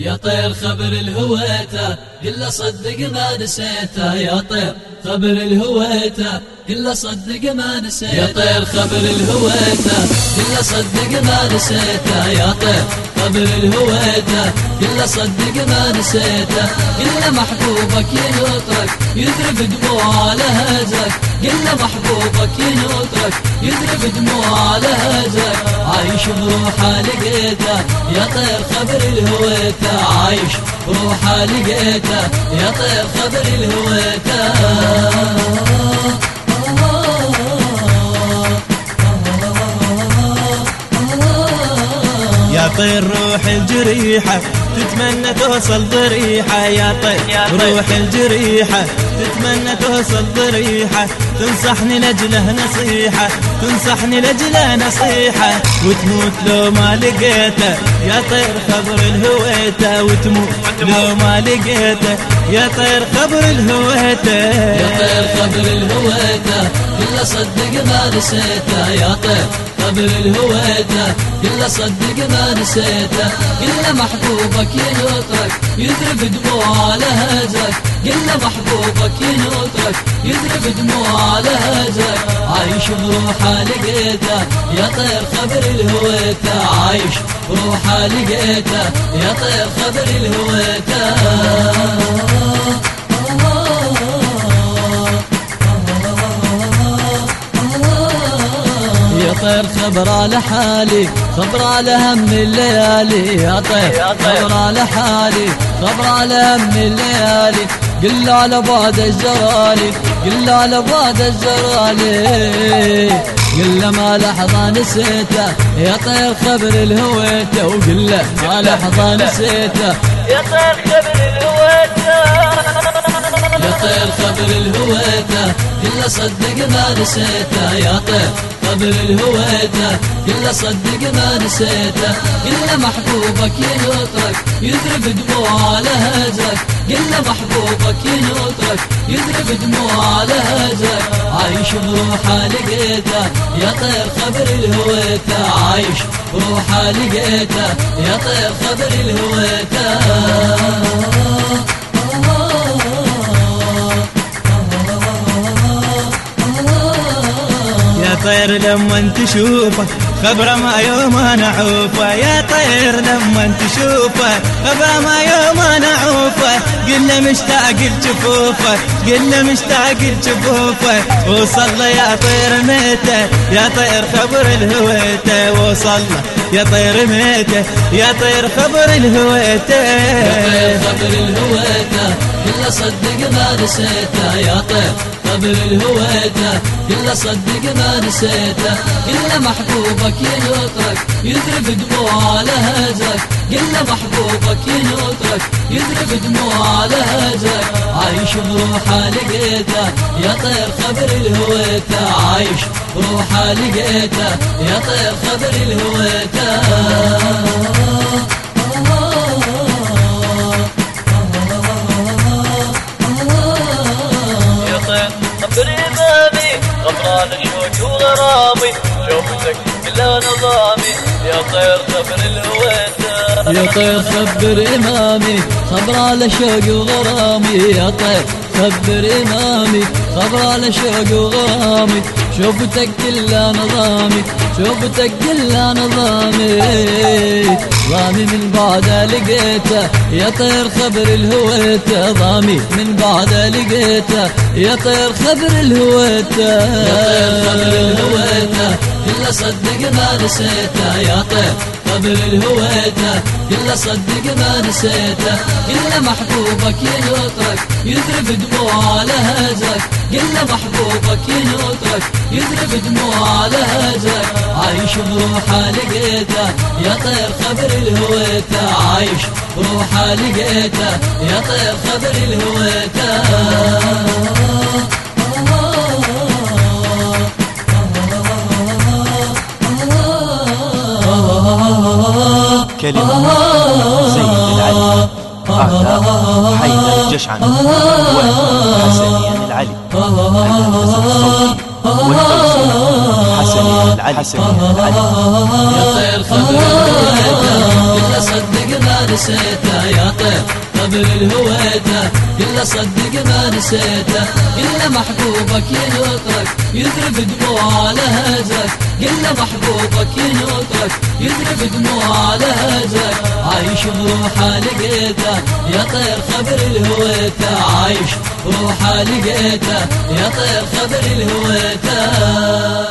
يا طير خبر الهويته قل صدق ما نسيته. يا طير خبر الهويته قل صدق ما نسيته يا طير خبر الهويته قل صدق ما نسيته يا طير خبر الهويته قل صدق ما نسيته قل محبوبك ينطرك يذرب دموع على هزك قل محبوبك ينطرك يذرب دموع على هزك عايش بروحه لقيته يا طير خبر الهويته عايش روحه لقيته يا طير خبر الهويته يا طير روح الجريحة تتمنى توصل ضريحة. يا طير روح الجريحة تتمنى توصل ضريحة تنصحني لجله نصيحة تنصحني لجله نصيحة. وتموت لو ما لقيته يا طير خبر الهويته. وتموت لو ما لقيته يا طير خبر الهويته. يا طير خبر الهويته كل صدق ما نسيته. يا طير خبر الهويته كل صدق ما نسيته. كل محبوبك ينطرك يذرب دموع على هزك كل محبوبك ينطرك يذرب دموع على هزك عايش بروحه لقيته يا طير خبر الهويته. عايش بروحه لقيته يا طير خبر الهويته. طير خبر على حالي خبر على هم الليالي. يا طير خبر على حالي خبر على هم الليالي. قل على بعد الجرالي قل على بعد الجرالي. قل ما لحظة نسيته يا طير خبر الهويته وقل ما لحظة نسيته يا طير خبر الهويته. صدق ما نسيته يا طير خبر الهويته كل صدق ما نسيته. كل محبوبك ينطرك. يذرب دموع على هزك كل محبوبك ينطرك. يذرب دموع على هزك عايش بروحه لقيته. يا طير خبر الهويته عايش بروحه لقيته. يا طير خبر الهويته طير لما تشوفه. خبره ما يوم أنا عوفه يا طير لما تشوفه. خبره ما يوم أنا عوفه قلنا مشتاق لجفوفه قلنا مشتاق لجفوفه وصل يا طير ميته. يا طير خبر الهويته. وصل يا طير ميته يا طير خبر الهويته. يا طير خبر الهويته كل صدق ما نسيته. يا طير خبر الهويته كل صدق ما نسيته. كل محبوبك ينطرك يذرب دموع على هزك كل محبوبك ينطرك يذرب دموع على هزك عايش بروحه لقيته يا طير خبر الهويته. عايش بروحه لقيته يا طير خبر الهويته. غفران شوق وغرامي شوفتك بلا نظامي. يا طير خبر إمامي خبر على شوق وغرامي. يا طير خبر إمامي خبر على شوق وغرامي. شوفتك كلها نظامي شوفتك كلها نظامي ضامي من بعد لقيته يا طير خبر الهويته. ضامي من بعد لقيته يا طير خبر الهويته. يا طير خبر الهويته كل صدق ما نسيته. يا طير خبر الهويته كل صدق ما نسيته. كل محبوبك ينطرك يذرب دموع على هزك كل محبوبك ينطرك يذرب دموع على هزك عايش بروحه لقيته يا طير خبر الهويته عايش بروحه لقيته يا طير خبر الهويته كلمة سيد العلي أعلى حيدر الجشعن وحسنين العلي العلي يا طير خبر كل صدق ما نسيته يا طير خبر الهويته كله صدق ما نسيته كله محبوبك ينطرك يذرب دموع على هزك كله محبوبك ينطرك يذرب دموع على هزك عايش بروحه لقيته يا طير خبر الهويته عايش بروحه لقيته يا طير خبر الهويته